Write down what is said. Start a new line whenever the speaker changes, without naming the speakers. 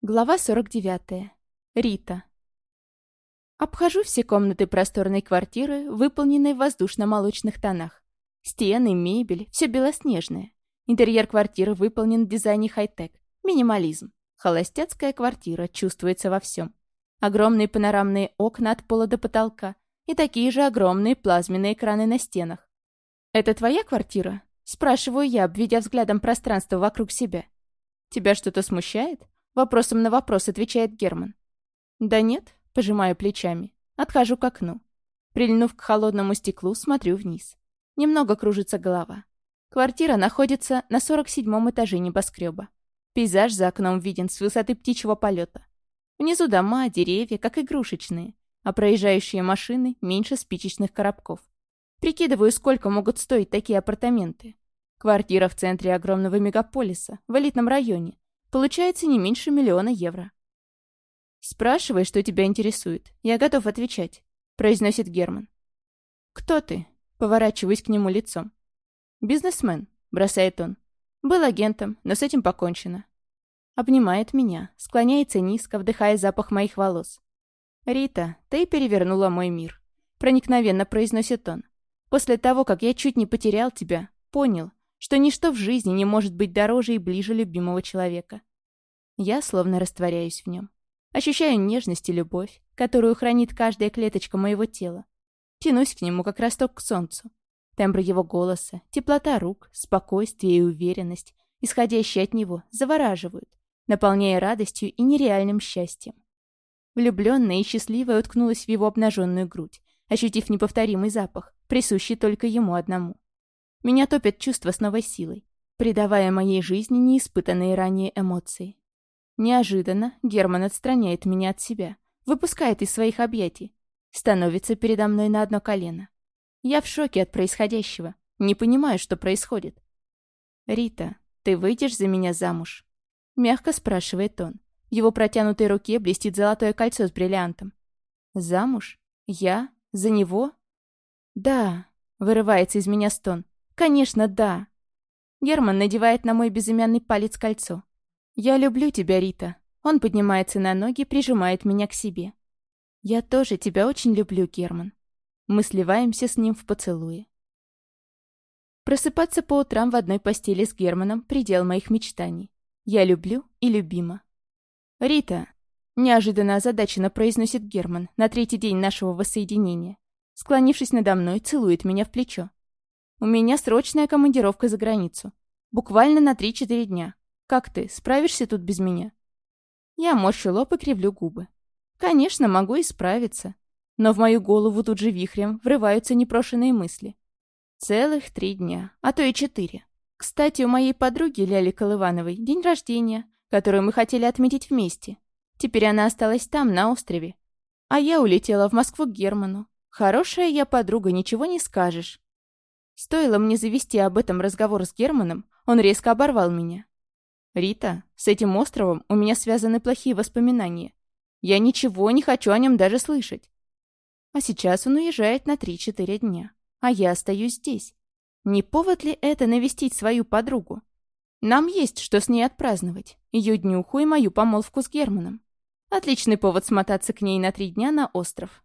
Глава 49. Рита. Обхожу все комнаты просторной квартиры, выполненной в воздушно-молочных тонах. Стены, мебель, все белоснежное. Интерьер квартиры выполнен в дизайне хай-тек. Минимализм. Холостяцкая квартира чувствуется во всем. Огромные панорамные окна от пола до потолка и такие же огромные плазменные экраны на стенах. «Это твоя квартира?» Спрашиваю я, обведя взглядом пространство вокруг себя. «Тебя что-то смущает?» Вопросом на вопрос отвечает Герман. «Да нет», — пожимаю плечами. Отхожу к окну. Прильнув к холодному стеклу, смотрю вниз. Немного кружится голова. Квартира находится на 47-м этаже небоскреба. Пейзаж за окном виден с высоты птичьего полета. Внизу дома, деревья, как игрушечные, а проезжающие машины меньше спичечных коробков. Прикидываю, сколько могут стоить такие апартаменты. Квартира в центре огромного мегаполиса, в элитном районе, Получается не меньше миллиона евро. «Спрашивай, что тебя интересует. Я готов отвечать», — произносит Герман. «Кто ты?» — поворачиваюсь к нему лицом. «Бизнесмен», — бросает он. «Был агентом, но с этим покончено». Обнимает меня, склоняется низко, вдыхая запах моих волос. «Рита, ты перевернула мой мир», — проникновенно произносит он. «После того, как я чуть не потерял тебя, понял, что ничто в жизни не может быть дороже и ближе любимого человека. Я словно растворяюсь в нем. Ощущаю нежность и любовь, которую хранит каждая клеточка моего тела. Тянусь к нему, как росток к солнцу. Тембр его голоса, теплота рук, спокойствие и уверенность, исходящие от него, завораживают, наполняя радостью и нереальным счастьем. Влюбленная и счастливая уткнулась в его обнаженную грудь, ощутив неповторимый запах, присущий только ему одному. Меня топят чувства с новой силой, придавая моей жизни неиспытанные ранее эмоции. Неожиданно Герман отстраняет меня от себя, выпускает из своих объятий, становится передо мной на одно колено. Я в шоке от происходящего, не понимаю, что происходит. «Рита, ты выйдешь за меня замуж?» Мягко спрашивает он. В его протянутой руке блестит золотое кольцо с бриллиантом. «Замуж? Я? За него?» «Да», — вырывается из меня стон. «Конечно, да!» Герман надевает на мой безымянный палец кольцо. «Я люблю тебя, Рита». Он поднимается на ноги, прижимает меня к себе. «Я тоже тебя очень люблю, Герман». Мы сливаемся с ним в поцелуе. Просыпаться по утрам в одной постели с Германом — предел моих мечтаний. Я люблю и любима. «Рита», — неожиданно озадаченно произносит Герман на третий день нашего воссоединения. Склонившись надо мной, целует меня в плечо. У меня срочная командировка за границу. Буквально на 3-4 дня. Как ты, справишься тут без меня?» Я морщу лоб и кривлю губы. «Конечно, могу и справиться». Но в мою голову тут же вихрем врываются непрошенные мысли. Целых три дня, а то и четыре. Кстати, у моей подруги Ляли Колывановой день рождения, который мы хотели отметить вместе. Теперь она осталась там, на острове. А я улетела в Москву к Герману. Хорошая я подруга, ничего не скажешь. Стоило мне завести об этом разговор с Германом, он резко оборвал меня. «Рита, с этим островом у меня связаны плохие воспоминания. Я ничего не хочу о нем даже слышать. А сейчас он уезжает на 3-4 дня, а я остаюсь здесь. Не повод ли это навестить свою подругу? Нам есть что с ней отпраздновать. Ее днюху и мою помолвку с Германом. Отличный повод смотаться к ней на три дня на остров.